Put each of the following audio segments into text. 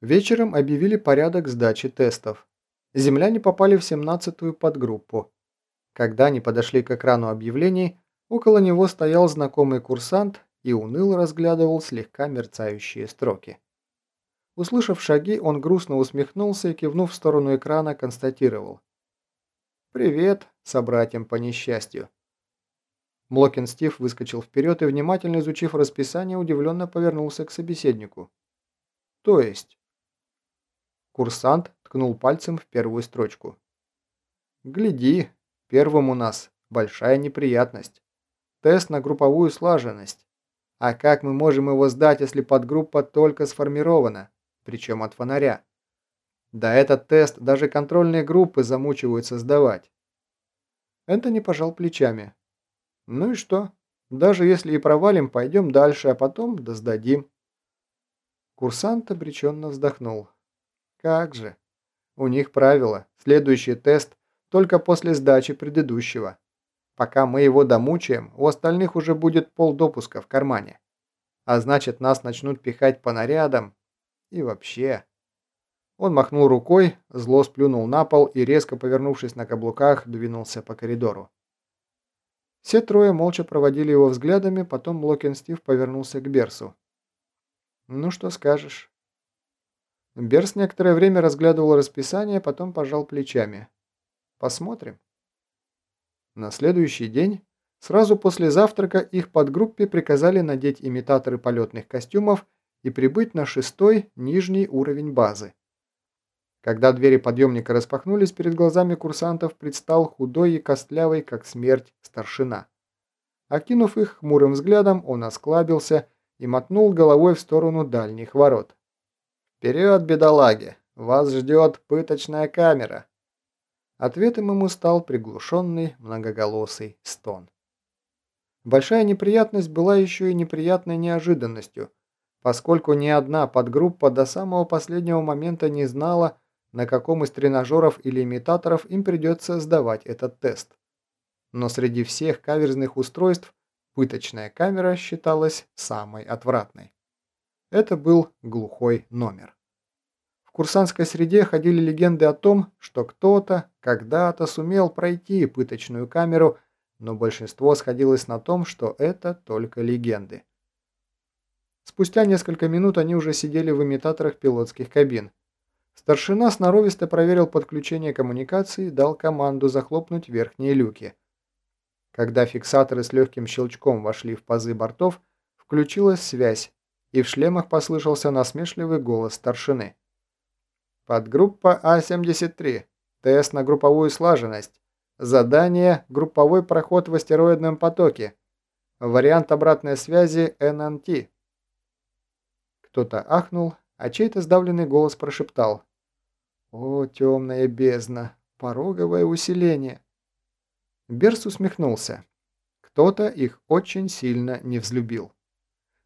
Вечером объявили порядок сдачи тестов. Земляне попали в 17-ю подгруппу. Когда они подошли к экрану объявлений, около него стоял знакомый курсант и уныло разглядывал слегка мерцающие строки. Услышав шаги, он грустно усмехнулся и, кивнув в сторону экрана, констатировал. «Привет, собратьям по несчастью». Млокин Стив выскочил вперед и, внимательно изучив расписание, удивленно повернулся к собеседнику. «То есть?» Курсант ткнул пальцем в первую строчку. «Гляди, первым у нас большая неприятность. Тест на групповую слаженность. А как мы можем его сдать, если подгруппа только сформирована, причем от фонаря? Да этот тест даже контрольные группы замучиваются сдавать». Энтони пожал плечами. «Ну и что? Даже если и провалим, пойдем дальше, а потом да сдадим». Курсант обреченно вздохнул. Как же. У них правило. Следующий тест только после сдачи предыдущего. Пока мы его домучаем, у остальных уже будет полдопуска в кармане. А значит, нас начнут пихать по нарядам. И вообще... Он махнул рукой, зло сплюнул на пол и, резко повернувшись на каблуках, двинулся по коридору. Все трое молча проводили его взглядами, потом Локин Стив повернулся к Берсу. «Ну что скажешь?» Берс некоторое время разглядывал расписание, потом пожал плечами. Посмотрим. На следующий день, сразу после завтрака, их подгруппе приказали надеть имитаторы полетных костюмов и прибыть на шестой, нижний уровень базы. Когда двери подъемника распахнулись, перед глазами курсантов предстал худой и костлявый, как смерть, старшина. Окинув их хмурым взглядом, он осклабился и мотнул головой в сторону дальних ворот. «Вперед, бедолаги! Вас ждет пыточная камера!» Ответом ему стал приглушенный многоголосый стон. Большая неприятность была еще и неприятной неожиданностью, поскольку ни одна подгруппа до самого последнего момента не знала, на каком из тренажеров или имитаторов им придется сдавать этот тест. Но среди всех каверзных устройств пыточная камера считалась самой отвратной. Это был глухой номер. В курсантской среде ходили легенды о том, что кто-то когда-то сумел пройти пыточную камеру, но большинство сходилось на том, что это только легенды. Спустя несколько минут они уже сидели в имитаторах пилотских кабин. Старшина сноровисто проверил подключение коммуникации и дал команду захлопнуть верхние люки. Когда фиксаторы с легким щелчком вошли в пазы бортов, включилась связь, и в шлемах послышался насмешливый голос старшины. Подгруппа А-73. Тест на групповую слаженность. Задание «Групповой проход в астероидном потоке». Вариант обратной связи ННТ. Кто-то ахнул, а чей-то сдавленный голос прошептал. «О, темная бездна! Пороговое усиление!» Берс усмехнулся. Кто-то их очень сильно не взлюбил.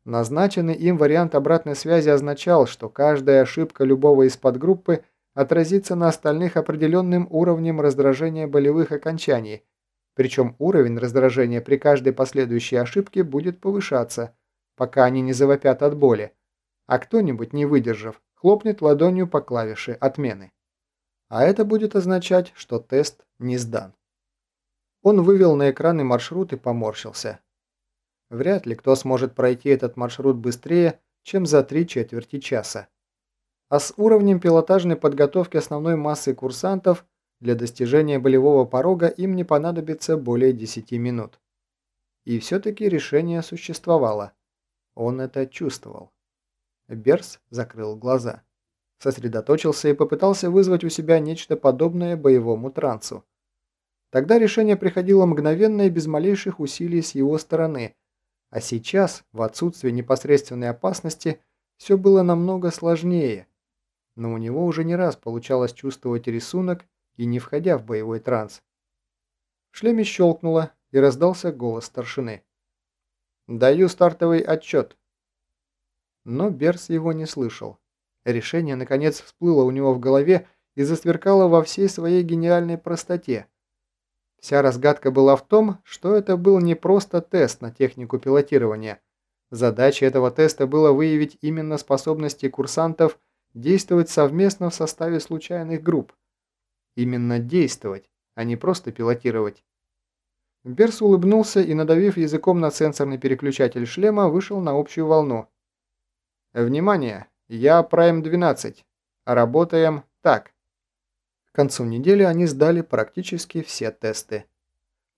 Назначенный им вариант обратной связи означал, что каждая ошибка любого из подгруппы отразится на остальных определенным уровнем раздражения болевых окончаний, причем уровень раздражения при каждой последующей ошибке будет повышаться, пока они не завопят от боли, а кто-нибудь, не выдержав, хлопнет ладонью по клавише отмены. А это будет означать, что тест не сдан. Он вывел на экраны маршрут и поморщился. Вряд ли кто сможет пройти этот маршрут быстрее, чем за три четверти часа. А с уровнем пилотажной подготовки основной массы курсантов для достижения болевого порога им не понадобится более 10 минут. И все-таки решение существовало. Он это чувствовал. Берс закрыл глаза. Сосредоточился и попытался вызвать у себя нечто подобное боевому трансу. Тогда решение приходило мгновенно и без малейших усилий с его стороны – а сейчас, в отсутствие непосредственной опасности, все было намного сложнее. Но у него уже не раз получалось чувствовать рисунок и не входя в боевой транс. В шлеме щелкнуло и раздался голос старшины. «Даю стартовый отчет». Но Берс его не слышал. Решение, наконец, всплыло у него в голове и засверкало во всей своей гениальной простоте – Вся разгадка была в том, что это был не просто тест на технику пилотирования. Задачей этого теста было выявить именно способности курсантов действовать совместно в составе случайных групп. Именно действовать, а не просто пилотировать. Берс улыбнулся и, надавив языком на сенсорный переключатель шлема, вышел на общую волну. «Внимание! Я Прайм-12. Работаем так». К концу недели они сдали практически все тесты.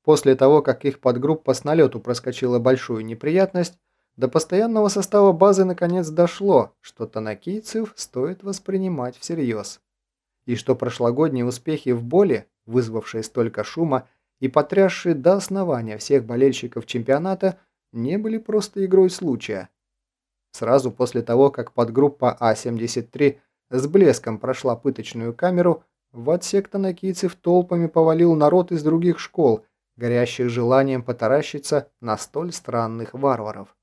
После того, как их подгруппа с налету проскочила большую неприятность, до постоянного состава базы наконец дошло, что танакийцев стоит воспринимать всерьез. И что прошлогодние успехи в боли, вызвавшие столько шума, и потрясшие до основания всех болельщиков чемпионата не были просто игрой случая. Сразу после того, как подгруппа А-73 с блеском прошла пыточную камеру, в отсек танакийцев толпами повалил народ из других школ, горящих желанием потаращиться на столь странных варваров.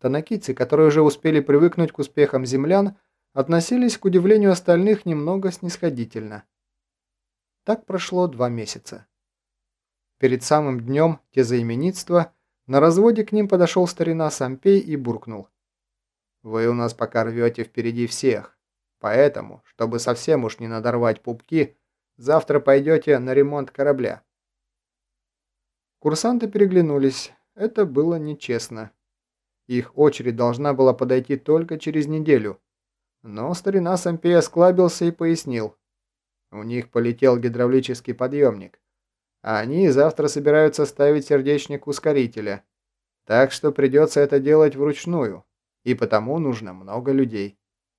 Танакийцы, которые уже успели привыкнуть к успехам землян, относились к удивлению остальных немного снисходительно. Так прошло два месяца. Перед самым днем тезаименитства на разводе к ним подошел старина Сампей и буркнул. «Вы у нас пока рвете впереди всех, поэтому, чтобы совсем уж не надорвать пупки, завтра пойдете на ремонт корабля». Курсанты переглянулись. Это было нечестно. Их очередь должна была подойти только через неделю. Но старина Сампей осклабился и пояснил. У них полетел гидравлический подъемник а они завтра собираются ставить сердечник ускорителя. Так что придется это делать вручную, и потому нужно много людей.